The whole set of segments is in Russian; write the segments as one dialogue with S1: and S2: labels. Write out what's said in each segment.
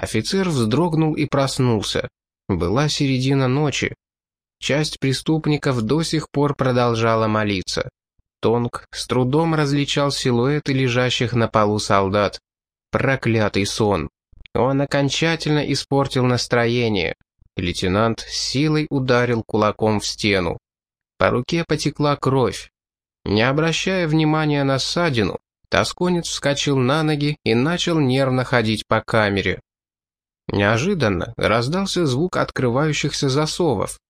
S1: Офицер вздрогнул и проснулся. Была середина ночи. Часть преступников до сих пор продолжала молиться. Тонг с трудом различал силуэты лежащих на полу солдат. Проклятый сон. Он окончательно испортил настроение. Лейтенант с силой ударил кулаком в стену. По руке потекла кровь. Не обращая внимания на ссадину, тосконец вскочил на ноги и начал нервно ходить по камере. Неожиданно раздался звук открывающихся засовов.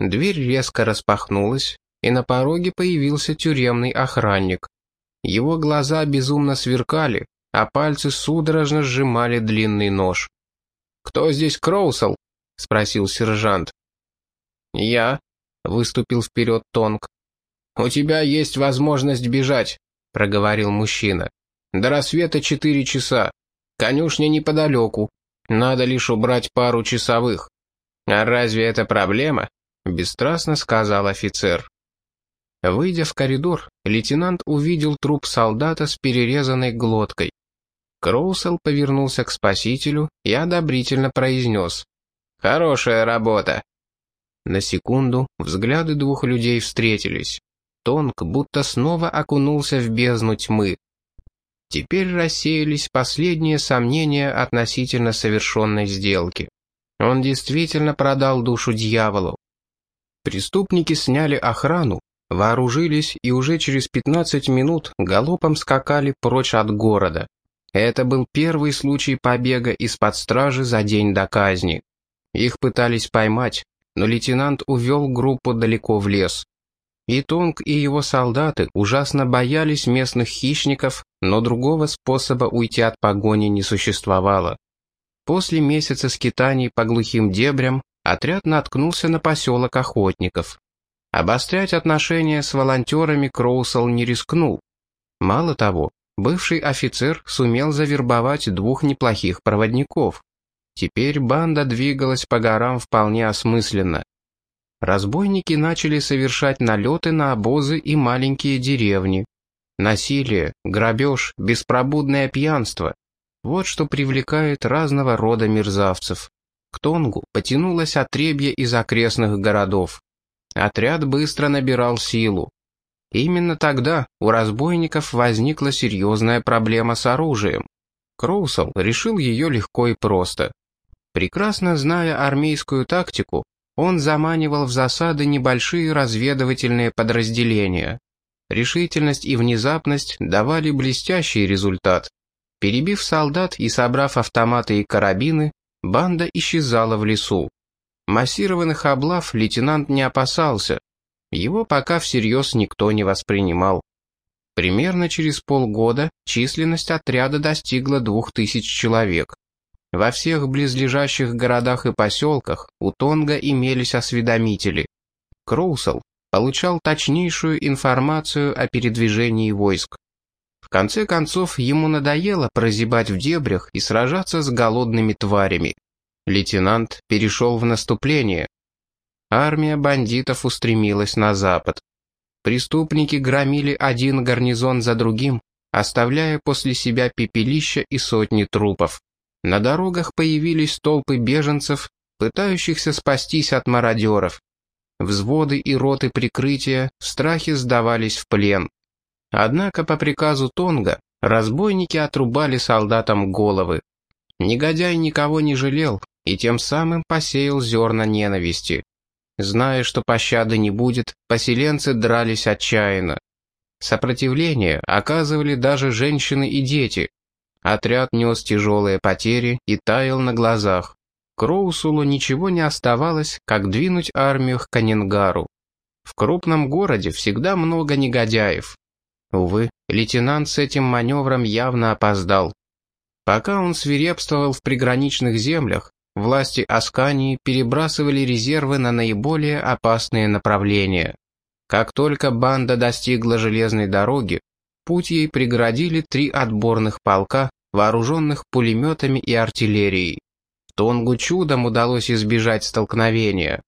S1: Дверь резко распахнулась, и на пороге появился тюремный охранник. Его глаза безумно сверкали, а пальцы судорожно сжимали длинный нож. «Кто здесь Кроусел?» — спросил сержант. «Я», — выступил вперед Тонг. «У тебя есть возможность бежать», — проговорил мужчина. «До рассвета четыре часа. Конюшня неподалеку. Надо лишь убрать пару часовых». «А разве это проблема?» — бесстрастно сказал офицер. Выйдя в коридор, лейтенант увидел труп солдата с перерезанной глоткой. Кроусел повернулся к спасителю и одобрительно произнес. «Хорошая работа». На секунду взгляды двух людей встретились. Тонк будто снова окунулся в бездну тьмы. Теперь рассеялись последние сомнения относительно совершенной сделки. Он действительно продал душу дьяволу. Преступники сняли охрану, вооружились и уже через 15 минут галопом скакали прочь от города. Это был первый случай побега из-под стражи за день до казни. Их пытались поймать, но лейтенант увел группу далеко в лес. И Тонг и его солдаты ужасно боялись местных хищников, но другого способа уйти от погони не существовало. После месяца скитаний по глухим дебрям отряд наткнулся на поселок охотников. Обострять отношения с волонтерами Кроусел не рискнул. Мало того, бывший офицер сумел завербовать двух неплохих проводников. Теперь банда двигалась по горам вполне осмысленно. Разбойники начали совершать налеты на обозы и маленькие деревни. Насилие, грабеж, беспробудное пьянство — вот что привлекает разного рода мерзавцев. К Тонгу потянулось отребье из окрестных городов. Отряд быстро набирал силу. Именно тогда у разбойников возникла серьезная проблема с оружием. Кроусел решил ее легко и просто. Прекрасно зная армейскую тактику, он заманивал в засады небольшие разведывательные подразделения. Решительность и внезапность давали блестящий результат. Перебив солдат и собрав автоматы и карабины, банда исчезала в лесу. Массированных облав лейтенант не опасался. Его пока всерьез никто не воспринимал. Примерно через полгода численность отряда достигла двух тысяч человек. Во всех близлежащих городах и поселках у Тонга имелись осведомители. Кроусел получал точнейшую информацию о передвижении войск. В конце концов, ему надоело прозябать в дебрях и сражаться с голодными тварями. Лейтенант перешел в наступление. Армия бандитов устремилась на запад. Преступники громили один гарнизон за другим, оставляя после себя пепелища и сотни трупов. На дорогах появились толпы беженцев, пытающихся спастись от мародеров. Взводы и роты прикрытия в страхе сдавались в плен. Однако по приказу Тонга разбойники отрубали солдатам головы. Негодяй никого не жалел, и тем самым посеял зерна ненависти. Зная, что пощады не будет, поселенцы дрались отчаянно. Сопротивление оказывали даже женщины и дети. Отряд нес тяжелые потери и таял на глазах. Кроусулу ничего не оставалось, как двинуть армию к Канингару. В крупном городе всегда много негодяев. Увы, лейтенант с этим маневром явно опоздал. Пока он свирепствовал в приграничных землях, власти Аскании перебрасывали резервы на наиболее опасные направления. Как только банда достигла железной дороги, путь ей преградили три отборных полка, вооруженных пулеметами и артиллерией. Тонгу чудом удалось избежать столкновения.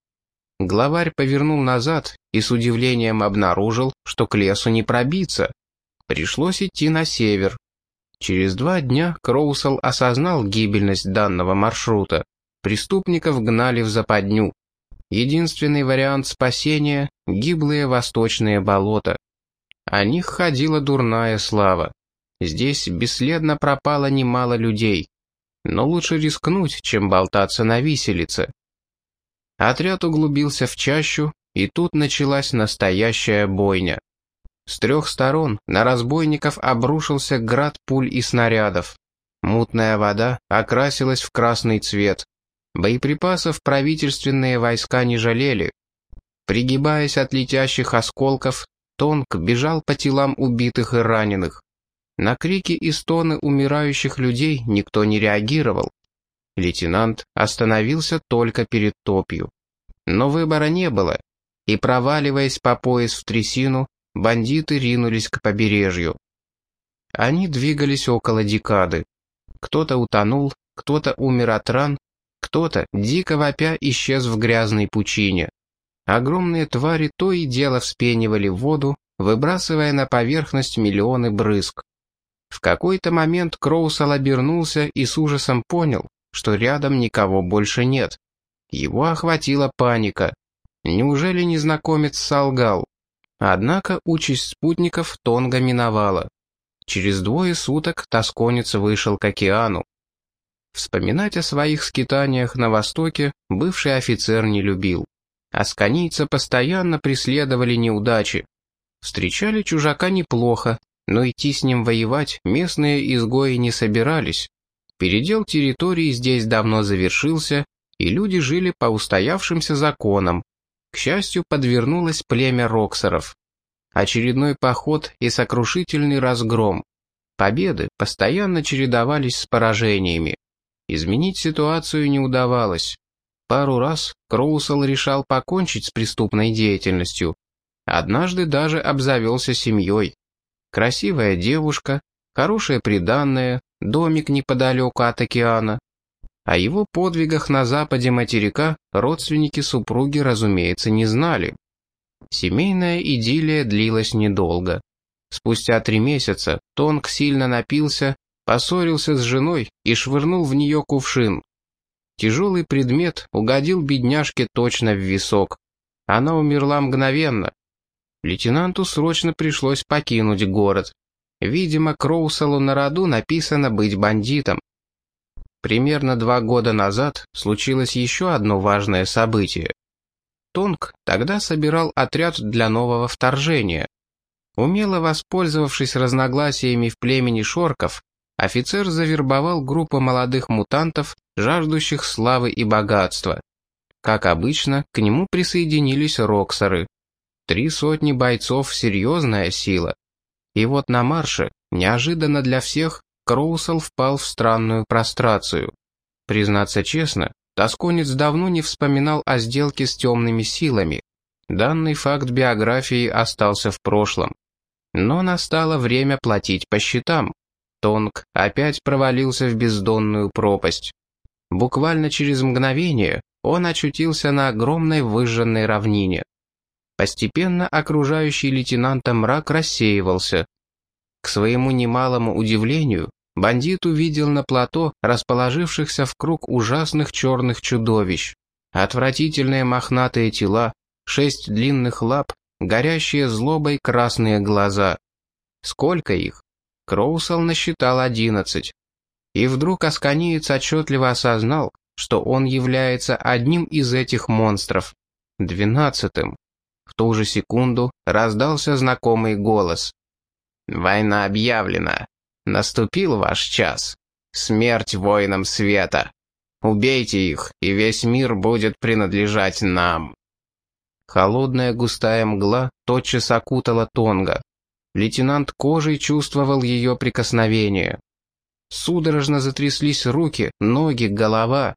S1: Главарь повернул назад и с удивлением обнаружил, что к лесу не пробиться. Пришлось идти на север. Через два дня Кроусел осознал гибельность данного маршрута. Преступников гнали в западню. Единственный вариант спасения — гиблые восточные болота. О них ходила дурная слава. Здесь бесследно пропало немало людей. Но лучше рискнуть, чем болтаться на виселице. Отряд углубился в чащу, и тут началась настоящая бойня. С трех сторон на разбойников обрушился град пуль и снарядов. Мутная вода окрасилась в красный цвет. Боеприпасов правительственные войска не жалели. Пригибаясь от летящих осколков, Тонк бежал по телам убитых и раненых. На крики и стоны умирающих людей никто не реагировал. Лейтенант остановился только перед топью. Но выбора не было, и, проваливаясь по пояс в трясину, бандиты ринулись к побережью. Они двигались около декады. Кто-то утонул, кто-то умер от ран, кто-то, дико вопя, исчез в грязной пучине. Огромные твари то и дело вспенивали воду, выбрасывая на поверхность миллионы брызг. В какой-то момент Кроусел обернулся и с ужасом понял, что рядом никого больше нет. Его охватила паника. Неужели незнакомец солгал? Однако участь спутников Тонга миновала. Через двое суток тосконец вышел к океану. Вспоминать о своих скитаниях на Востоке бывший офицер не любил. Асканийца постоянно преследовали неудачи. Встречали чужака неплохо, но идти с ним воевать местные изгои не собирались. Передел территории здесь давно завершился, и люди жили по устоявшимся законам, к счастью, подвернулось племя роксеров. Очередной поход и сокрушительный разгром. Победы постоянно чередовались с поражениями. Изменить ситуацию не удавалось. Пару раз Кроусел решал покончить с преступной деятельностью. Однажды даже обзавелся семьей. Красивая девушка, хорошее приданное, домик неподалеку от океана. О его подвигах на западе материка родственники супруги, разумеется, не знали. Семейная идиллия длилась недолго. Спустя три месяца Тонг сильно напился, поссорился с женой и швырнул в нее кувшин. Тяжелый предмет угодил бедняжке точно в висок. Она умерла мгновенно. Лейтенанту срочно пришлось покинуть город. Видимо, Кроуселу на роду написано быть бандитом. Примерно два года назад случилось еще одно важное событие. Тонг тогда собирал отряд для нового вторжения. Умело воспользовавшись разногласиями в племени шорков, офицер завербовал группу молодых мутантов, жаждущих славы и богатства. Как обычно, к нему присоединились роксеры. Три сотни бойцов — серьезная сила. И вот на марше, неожиданно для всех, Кроусел впал в странную прострацию. Признаться честно, Тосконец давно не вспоминал о сделке с темными силами. Данный факт биографии остался в прошлом. Но настало время платить по счетам. Тонг опять провалился в бездонную пропасть. Буквально через мгновение он очутился на огромной выжженной равнине. Постепенно окружающий лейтенанта мрак рассеивался. К своему немалому удивлению, бандит увидел на плато расположившихся в круг ужасных черных чудовищ. Отвратительные мохнатые тела, шесть длинных лап, горящие злобой красные глаза. Сколько их? Кроусел насчитал одиннадцать. И вдруг Асканиец отчетливо осознал, что он является одним из этих монстров. Двенадцатым. Ту же секунду раздался знакомый голос. «Война объявлена. Наступил ваш час. Смерть воинам света. Убейте их, и весь мир будет принадлежать нам». Холодная густая мгла тотчас окутала Тонга. Лейтенант кожей чувствовал ее прикосновение. Судорожно затряслись руки, ноги, голова.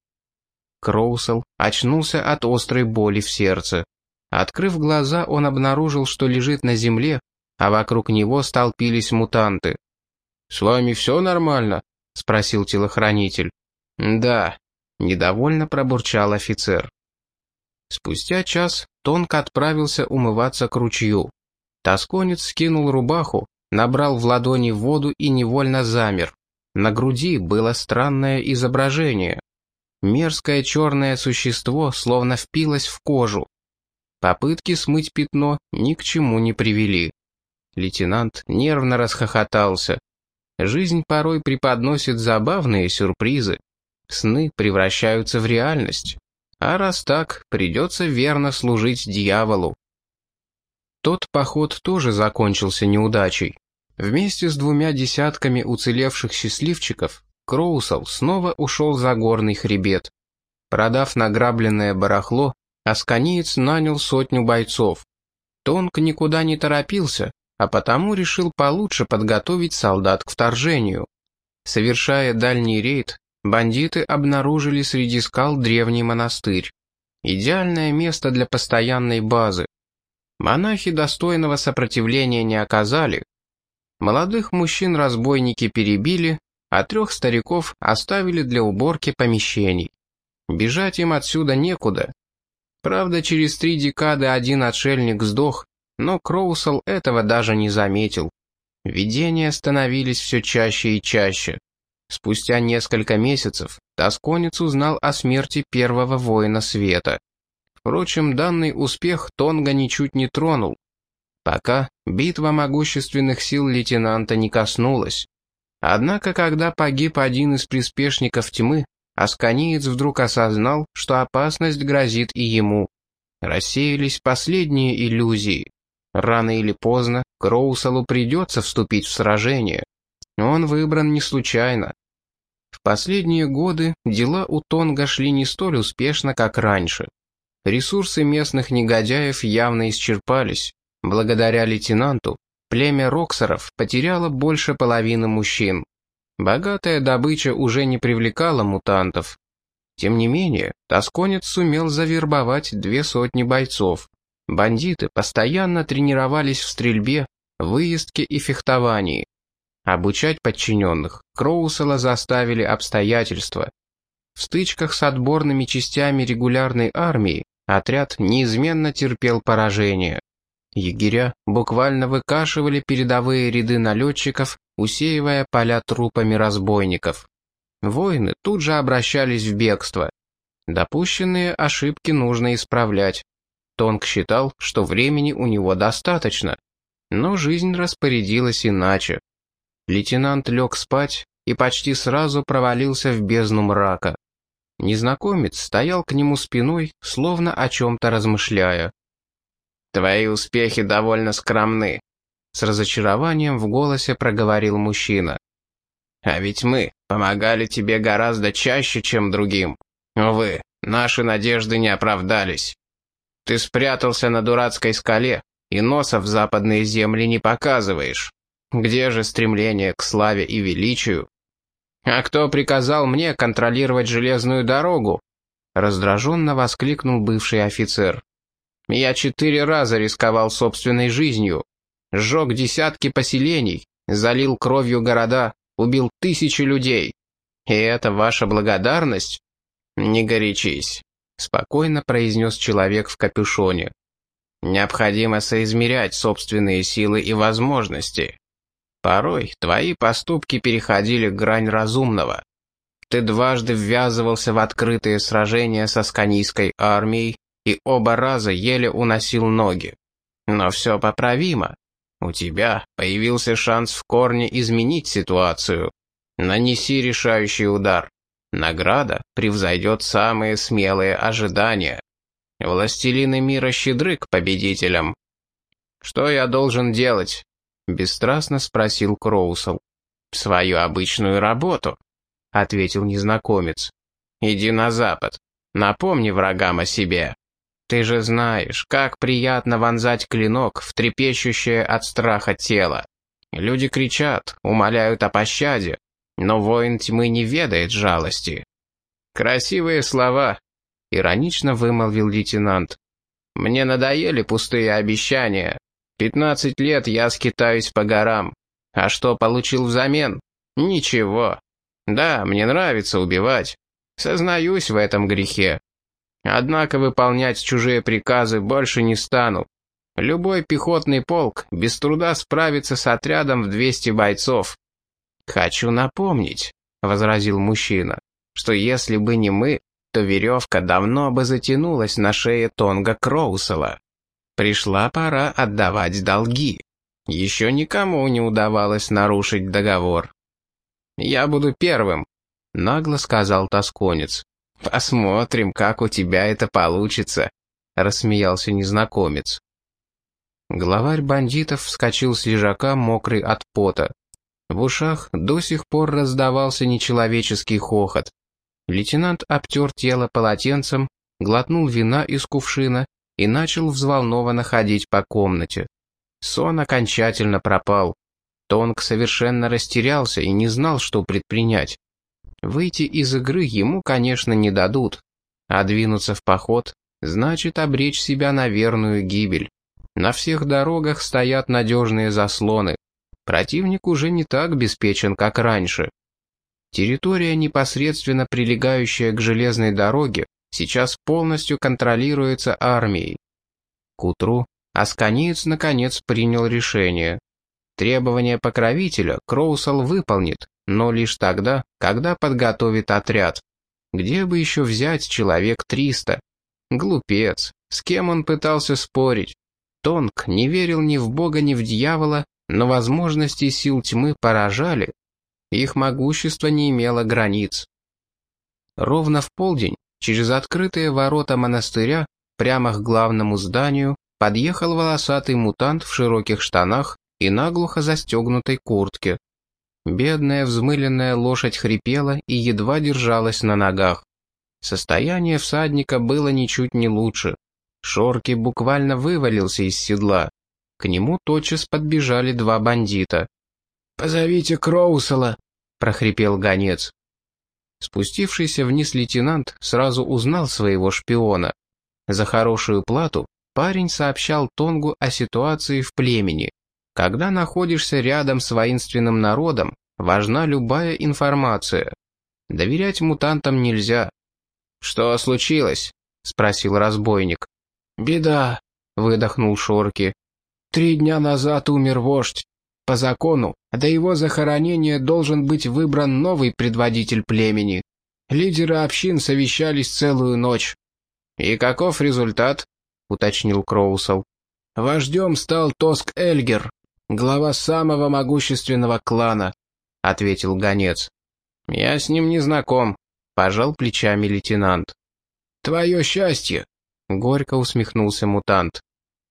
S1: Кроусел очнулся от острой боли в сердце. Открыв глаза, он обнаружил, что лежит на земле, а вокруг него столпились мутанты. «С вами все нормально?» — спросил телохранитель. «Да», — недовольно пробурчал офицер. Спустя час Тонк отправился умываться к ручью. Тосконец скинул рубаху, набрал в ладони воду и невольно замер. На груди было странное изображение. Мерзкое черное существо словно впилось в кожу. Попытки смыть пятно ни к чему не привели. Лейтенант нервно расхохотался. Жизнь порой преподносит забавные сюрпризы. Сны превращаются в реальность. А раз так, придется верно служить дьяволу. Тот поход тоже закончился неудачей. Вместе с двумя десятками уцелевших счастливчиков Кроусел снова ушел за горный хребет. Продав награбленное барахло, Асканиец нанял сотню бойцов. Тонк никуда не торопился, а потому решил получше подготовить солдат к вторжению. Совершая дальний рейд, бандиты обнаружили среди скал древний монастырь. Идеальное место для постоянной базы. Монахи достойного сопротивления не оказали. Молодых мужчин разбойники перебили, а трех стариков оставили для уборки помещений. Бежать им отсюда некуда. Правда, через три декады один отшельник сдох, но Кроусел этого даже не заметил. Видения становились все чаще и чаще. Спустя несколько месяцев Тосконец узнал о смерти первого воина света. Впрочем, данный успех Тонга ничуть не тронул. Пока битва могущественных сил лейтенанта не коснулась. Однако, когда погиб один из приспешников тьмы, Асканиец вдруг осознал, что опасность грозит и ему. Рассеялись последние иллюзии. Рано или поздно Кроуселу придется вступить в сражение. Он выбран не случайно. В последние годы дела у Тонга шли не столь успешно, как раньше. Ресурсы местных негодяев явно исчерпались. Благодаря лейтенанту племя Роксеров потеряло больше половины мужчин. Богатая добыча уже не привлекала мутантов. Тем не менее, Тосконец сумел завербовать две сотни бойцов. Бандиты постоянно тренировались в стрельбе, выездке и фехтовании. Обучать подчиненных Кроусела заставили обстоятельства. В стычках с отборными частями регулярной армии отряд неизменно терпел поражение. Егеря буквально выкашивали передовые ряды налетчиков, усеивая поля трупами разбойников. Воины тут же обращались в бегство. Допущенные ошибки нужно исправлять. Тонг считал, что времени у него достаточно. Но жизнь распорядилась иначе. Лейтенант лег спать и почти сразу провалился в бездну мрака. Незнакомец стоял к нему спиной, словно о чем-то размышляя. «Твои успехи довольно скромны», — с разочарованием в голосе проговорил мужчина. «А ведь мы помогали тебе гораздо чаще, чем другим. Увы, наши надежды не оправдались. Ты спрятался на дурацкой скале и носа в западные земли не показываешь. Где же стремление к славе и величию? А кто приказал мне контролировать железную дорогу?» Раздраженно воскликнул бывший офицер. Я четыре раза рисковал собственной жизнью. Сжег десятки поселений, залил кровью города, убил тысячи людей. И это ваша благодарность? Не горячись, спокойно произнес человек в капюшоне. Необходимо соизмерять собственные силы и возможности. Порой твои поступки переходили грань разумного. Ты дважды ввязывался в открытые сражения со сканийской армией и оба раза еле уносил ноги. Но все поправимо. У тебя появился шанс в корне изменить ситуацию. Нанеси решающий удар. Награда превзойдет самые смелые ожидания. Властелины мира щедры к победителям. «Что я должен делать?» — бесстрастно спросил Кроусел. «Свою обычную работу», — ответил незнакомец. «Иди на запад. Напомни врагам о себе». Ты же знаешь, как приятно вонзать клинок в трепещущее от страха тело. Люди кричат, умоляют о пощаде, но воин тьмы не ведает жалости. Красивые слова, иронично вымолвил лейтенант. Мне надоели пустые обещания. Пятнадцать лет я скитаюсь по горам. А что получил взамен? Ничего. Да, мне нравится убивать. Сознаюсь в этом грехе. Однако выполнять чужие приказы больше не стану. Любой пехотный полк без труда справится с отрядом в 200 бойцов. «Хочу напомнить», — возразил мужчина, «что если бы не мы, то веревка давно бы затянулась на шее Тонга Кроусела. Пришла пора отдавать долги. Еще никому не удавалось нарушить договор. «Я буду первым», — нагло сказал тосконец. «Посмотрим, как у тебя это получится», — рассмеялся незнакомец. Главарь бандитов вскочил с лежака, мокрый от пота. В ушах до сих пор раздавался нечеловеческий хохот. Лейтенант обтер тело полотенцем, глотнул вина из кувшина и начал взволнованно ходить по комнате. Сон окончательно пропал. Тонг совершенно растерялся и не знал, что предпринять. Выйти из игры ему, конечно, не дадут, а двинуться в поход значит обречь себя на верную гибель. На всех дорогах стоят надежные заслоны. Противник уже не так беспечен, как раньше. Территория, непосредственно прилегающая к железной дороге, сейчас полностью контролируется армией. К утру Асканиец наконец принял решение. Требования покровителя Кроусал выполнит, но лишь тогда, когда подготовит отряд. Где бы еще взять человек 300? Глупец. С кем он пытался спорить? Тонг не верил ни в бога, ни в дьявола, но возможности сил тьмы поражали. Их могущество не имело границ. Ровно в полдень, через открытые ворота монастыря, прямо к главному зданию, подъехал волосатый мутант в широких штанах и наглухо застегнутой куртке. Бедная взмыленная лошадь хрипела и едва держалась на ногах. Состояние всадника было ничуть не лучше. Шорки буквально вывалился из седла. К нему тотчас подбежали два бандита.
S2: «Позовите Кроусела!» — прохрипел гонец.
S1: Спустившийся вниз лейтенант сразу узнал своего шпиона. За хорошую плату парень сообщал Тонгу о ситуации в племени. Когда находишься рядом с воинственным народом, важна любая информация. Доверять мутантам нельзя. «Что случилось?» — спросил разбойник.
S2: «Беда», — выдохнул Шорки. «Три дня назад умер вождь. По закону, до его захоронения должен быть выбран новый предводитель племени. Лидеры общин совещались целую ночь.
S1: «И каков результат?» — уточнил Кроусел.
S2: «Вождем стал Тоск Эльгер, глава самого могущественного клана», — ответил гонец.
S1: «Я с ним не знаком», — пожал плечами лейтенант.
S2: «Твое счастье», — горько усмехнулся мутант.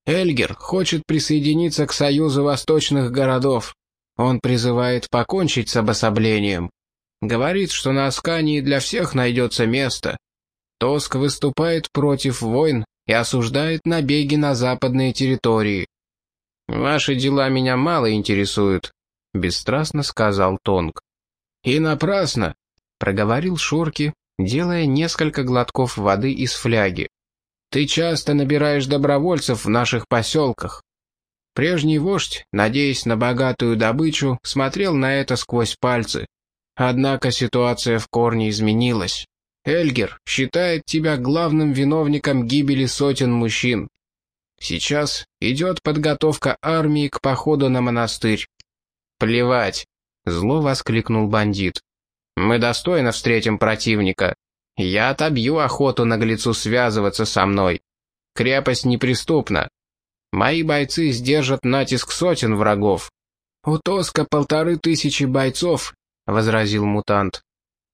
S2: Эльгер хочет присоединиться к Союзу Восточных городов. Он призывает покончить с обособлением. Говорит, что на Аскании для всех найдется место. Тоск выступает против войн и осуждает набеги на западные территории.
S1: «Ваши дела меня мало интересуют», — бесстрастно сказал Тонг.
S2: «И напрасно», — проговорил Шурки, делая несколько глотков воды из фляги. Ты часто набираешь добровольцев в наших поселках. Прежний вождь, надеясь на богатую добычу, смотрел на это сквозь пальцы. Однако ситуация в корне изменилась. Эльгер считает тебя главным виновником гибели сотен мужчин. Сейчас идет подготовка армии к походу на монастырь.
S1: «Плевать!» — зло воскликнул бандит. «Мы достойно встретим противника. Я отобью охоту наглецу связываться со мной. Крепость неприступна. Мои бойцы сдержат натиск сотен врагов.
S2: «У Тоска полторы тысячи бойцов», — возразил мутант.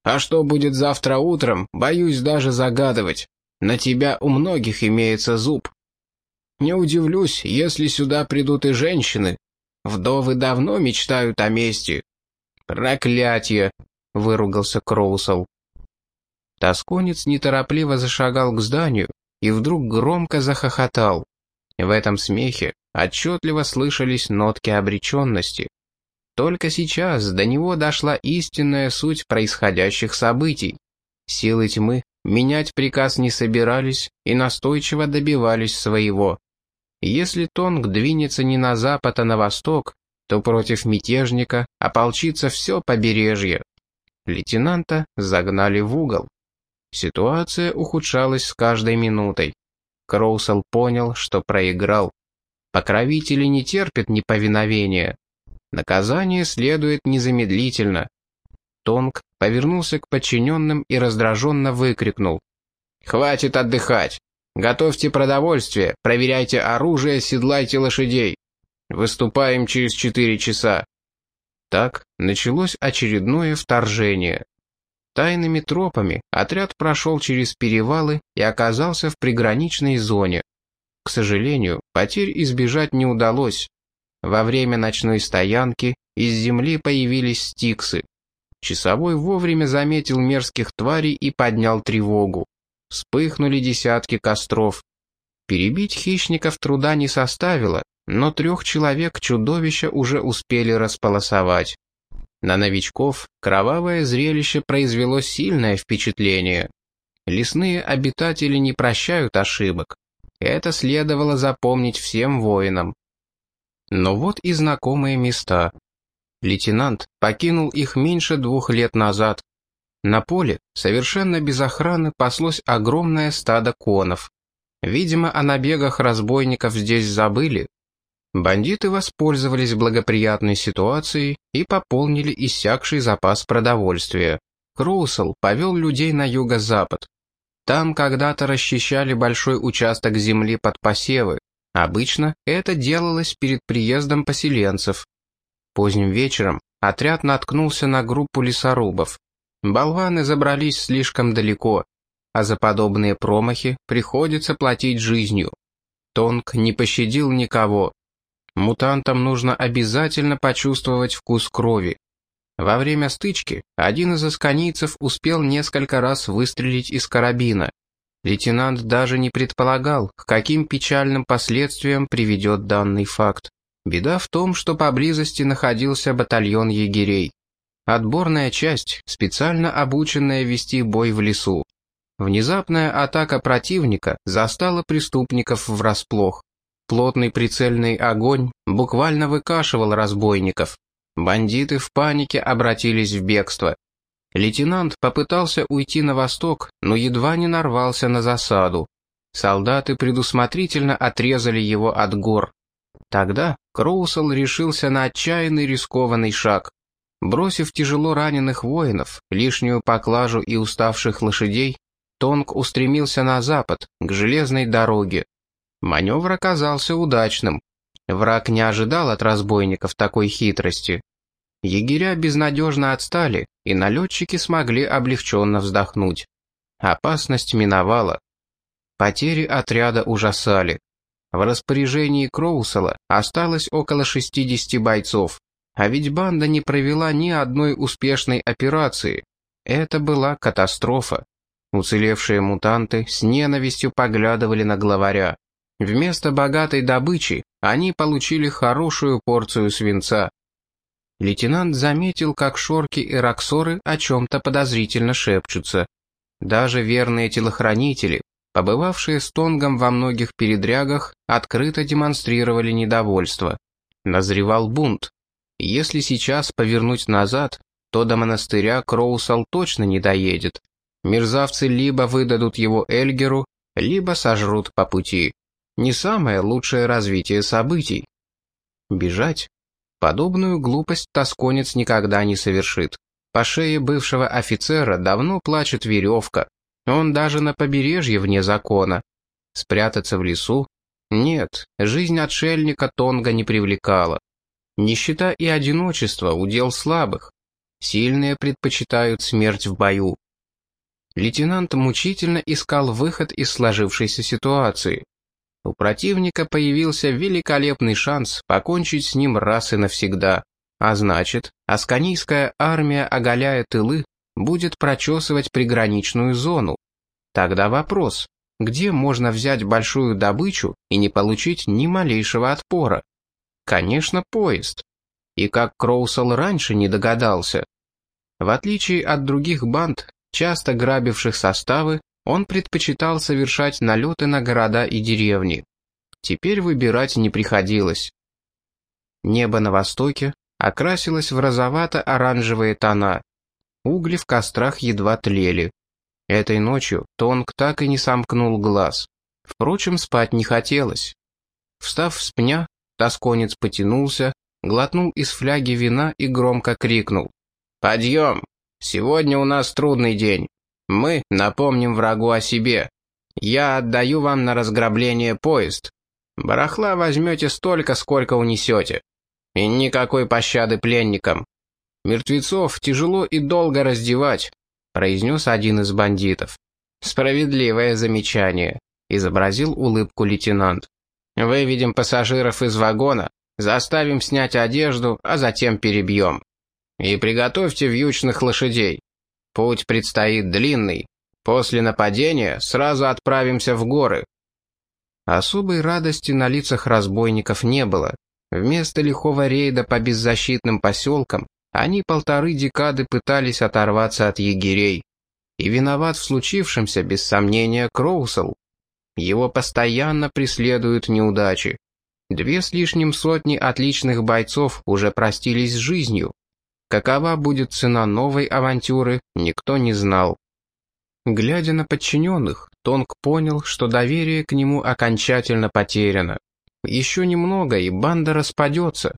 S2: «А что будет завтра утром, боюсь даже загадывать. На тебя у многих имеется зуб. Не удивлюсь, если сюда придут и женщины. Вдовы давно мечтают о мести».
S1: «Проклятие!» — выругался Кроусел. Тосконец неторопливо зашагал к зданию и вдруг громко захохотал. В этом смехе отчетливо слышались нотки обреченности. Только сейчас до него дошла истинная суть происходящих событий. Силы тьмы менять приказ не собирались и настойчиво добивались своего. Если Тонг двинется не на запад, а на восток, то против мятежника ополчится все побережье. Лейтенанта загнали в угол. Ситуация ухудшалась с каждой минутой. Кроусел понял, что проиграл. Покровители не терпят неповиновения. Наказание следует незамедлительно. Тонг повернулся к подчиненным и раздраженно выкрикнул. «Хватит отдыхать! Готовьте продовольствие, проверяйте оружие, седлайте лошадей. Выступаем через четыре часа». Так началось очередное вторжение. Тайными тропами отряд прошел через перевалы и оказался в приграничной зоне. К сожалению, потерь избежать не удалось. Во время ночной стоянки из земли появились стиксы. Часовой вовремя заметил мерзких тварей и поднял тревогу. Вспыхнули десятки костров. Перебить хищников труда не составило, но трех человек чудовища уже успели располосовать. На новичков кровавое зрелище произвело сильное впечатление. Лесные обитатели не прощают ошибок. Это следовало запомнить всем воинам. Но вот и знакомые места. Лейтенант покинул их меньше двух лет назад. На поле, совершенно без охраны, паслось огромное стадо конов. Видимо, о набегах разбойников здесь забыли, Бандиты воспользовались благоприятной ситуацией и пополнили иссякший запас продовольствия. Кроусел повел людей на юго-запад. Там когда-то расчищали большой участок земли под посевы. Обычно это делалось перед приездом поселенцев. Поздним вечером отряд наткнулся на группу лесорубов. Болваны забрались слишком далеко, а за подобные промахи приходится платить жизнью. Тонг не пощадил никого, Мутантам нужно обязательно почувствовать вкус крови. Во время стычки один из асканийцев успел несколько раз выстрелить из карабина. Лейтенант даже не предполагал, к каким печальным последствиям приведет данный факт. Беда в том, что поблизости находился батальон егерей. Отборная часть, специально обученная вести бой в лесу. Внезапная атака противника застала преступников врасплох. Плотный прицельный огонь буквально выкашивал разбойников. Бандиты в панике обратились в бегство. Лейтенант попытался уйти на восток, но едва не нарвался на засаду. Солдаты предусмотрительно отрезали его от гор. Тогда Кроусел решился на отчаянный рискованный шаг. Бросив тяжело раненых воинов, лишнюю поклажу и уставших лошадей, Тонг устремился на запад, к железной дороге. Маневр оказался удачным. Враг не ожидал от разбойников такой хитрости. Егеря безнадежно отстали, и налетчики смогли облегченно вздохнуть. Опасность миновала. Потери отряда ужасали. В распоряжении Кроусела осталось около 60 бойцов, а ведь банда не провела ни одной успешной операции. Это была катастрофа. Уцелевшие мутанты с ненавистью поглядывали на главаря. Вместо богатой добычи они получили хорошую порцию свинца. Лейтенант заметил, как шорки и раксоры о чем-то подозрительно шепчутся. Даже верные телохранители, побывавшие с Тонгом во многих передрягах, открыто демонстрировали недовольство. Назревал бунт. Если сейчас повернуть назад, то до монастыря Кроусал точно не доедет. Мерзавцы либо выдадут его Эльгеру, либо сожрут по пути не самое лучшее развитие событий. Бежать? Подобную глупость тосконец никогда не совершит. По шее бывшего офицера давно плачет веревка. Он даже на побережье вне закона. Спрятаться в лесу? Нет, жизнь отшельника Тонга не привлекала. Нищета и одиночество – удел слабых. Сильные предпочитают смерть в бою. Лейтенант мучительно искал выход из сложившейся ситуации. У противника появился великолепный шанс покончить с ним раз и навсегда. А значит, асканийская армия, оголяя тылы, будет прочесывать приграничную зону. Тогда вопрос, где можно взять большую добычу и не получить ни малейшего отпора? Конечно, поезд. И как Кроусел раньше не догадался. В отличие от других банд, часто грабивших составы, он предпочитал совершать налеты на города и деревни. Теперь выбирать не приходилось. Небо на востоке окрасилось в розовато-оранжевые тона. Угли в кострах едва тлели. Этой ночью Тонг так и не сомкнул глаз. Впрочем, спать не хотелось. Встав с пня, тосконец потянулся, глотнул из фляги вина и громко крикнул. «Подъем! Сегодня у нас трудный день. Мы напомним врагу о себе. Я отдаю вам на разграбление поезд. Барахла возьмете столько, сколько унесете. И никакой пощады пленникам. Мертвецов тяжело и долго раздевать», — произнес один из бандитов. «Справедливое замечание», — изобразил улыбку лейтенант. «Выведем пассажиров из вагона, заставим снять одежду, а затем перебьем. И приготовьте вьючных лошадей. Путь предстоит длинный. После нападения сразу отправимся в горы». Особой радости на лицах разбойников не было. Вместо лихого рейда по беззащитным поселкам они полторы декады пытались оторваться от егерей. И виноват в случившемся, без сомнения, Кроусел. Его постоянно преследуют неудачи. Две с лишним сотни отличных бойцов уже простились с жизнью. Какова будет цена новой авантюры, никто не знал. Глядя на подчиненных, Тонг понял, что доверие к нему окончательно потеряно. Еще немного, и банда распадется.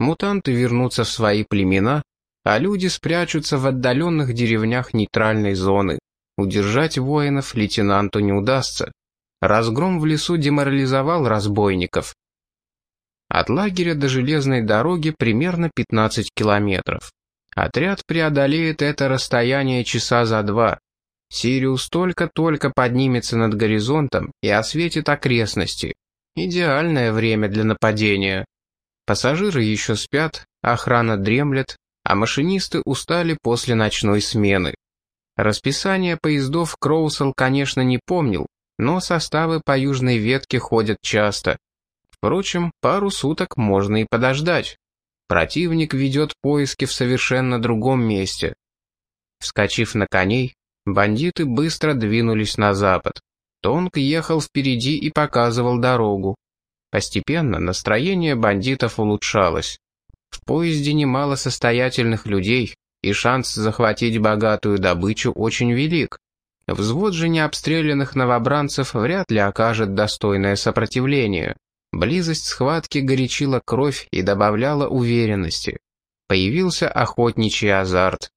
S1: Мутанты вернутся в свои племена, а люди спрячутся в отдаленных деревнях нейтральной зоны. Удержать воинов лейтенанту не удастся. Разгром в лесу деморализовал разбойников. От лагеря до железной дороги примерно 15 километров. Отряд преодолеет это расстояние часа за два. Сириус только-только поднимется над горизонтом и осветит окрестности. Идеальное время для нападения. Пассажиры еще спят, охрана дремлет, а машинисты устали после ночной смены. Расписание поездов Кроусел, конечно, не помнил, но составы по южной ветке ходят часто. Впрочем, пару суток можно и подождать. Противник ведет поиски в совершенно другом месте. Вскочив на коней, бандиты быстро двинулись на запад. Тонг ехал впереди и показывал дорогу. Постепенно настроение бандитов улучшалось. В поезде немало состоятельных людей, и шанс захватить богатую добычу очень велик. Взвод же необстрелянных новобранцев вряд ли окажет достойное сопротивление. Близость схватки горячила кровь и добавляла уверенности. Появился охотничий азарт.